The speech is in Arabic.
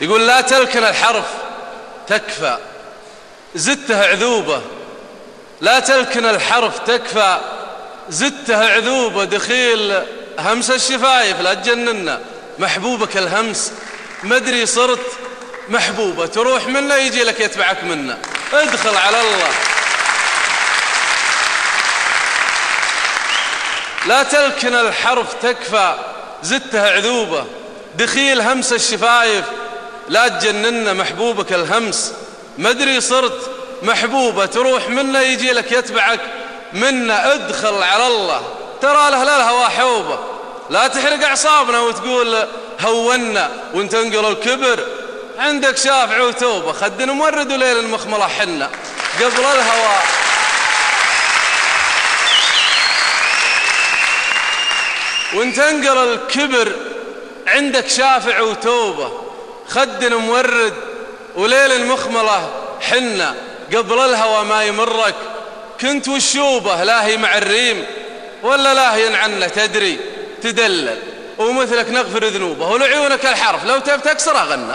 يقول لا تلكن الحرف تكفى. زدتها عذوبة. لا تلكن الحرف تكفى. زدتها عذوبة دخيل همس الشفايف لا تجننا محبوبك الهمس. مدري صرت محبوبة تروح منا يجي لك يتبعك منا ادخل على الله. لا تلكن الحرف تكفى. زدتها عذوبة. دخيل همس الشفايف. لا تجننا محبوبك الهمس. مدري صرت محبوبة تروح منا يجي لك يتبعك. منا أدخل على الله. ترى له الهوى حوبة. لا تحرق أعصابنا وتقول هونا وانت انقل الكبر. عندك شافع وتوبة. خدنا مورد وليل المخملة حنا. قبل الهوى. وانت انقل الكبر. عندك شافع وتوبة. خدنا مورد وليل المخملة حنا قبل الهوى ما يمرك. كنت والشوبة لاهي مع الريم ولا لاهي عنه تدري. تدلل. ومثلك نغفر ذنوبه ولعيونك الحرف. لو تب تكسر أغنى.